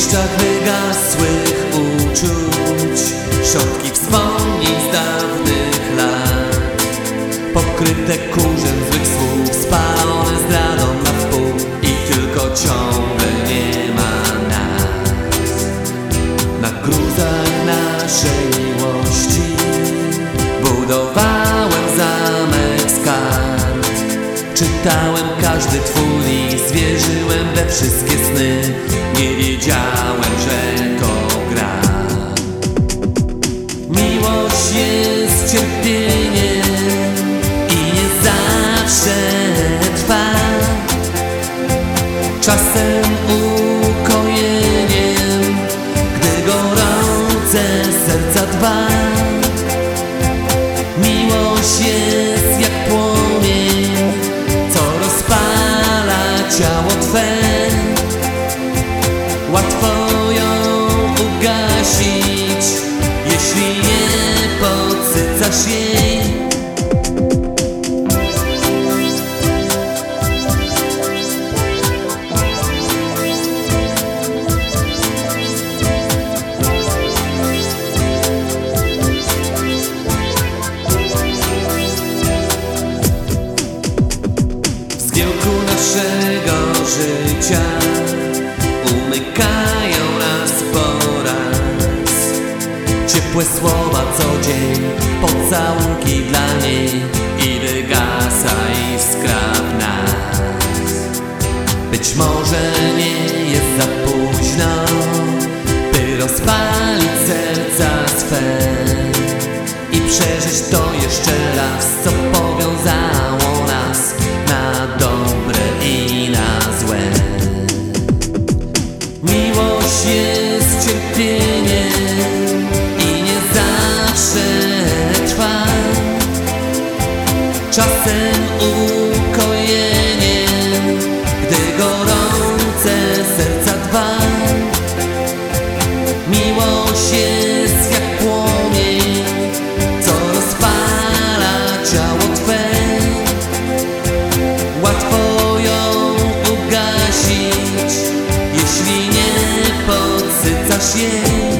liściach wygasłych uczuć. Środki wspomnień z dawnych lat Pokryte kurzem złych słów Spalone zdradą na wpół I tylko ciągle nie ma nas. Na gruzach naszej Czytałem każdy twój list Wierzyłem we wszystkie sny. Nie wiedziałem, że to gra. Miłość jest cierpieniem I nie zawsze trwa. Czasem ukojeniem ugasić, jeśli Ciepłe słowa co dzień Pocałunki dla niej I wygasa iskra w nas Być może nie jest za późno By rozpalić serca swe i przeżyć to jeszcze raz, co powiązało nas na dobre i na złe. Miłość jest cierpieniem Czasem ukojenie, gdy gorące serca dwa. Miłość jest jak płomień, co rozpala ciało Twe. Łatwo ją ugasić, jeśli nie podsycasz jej.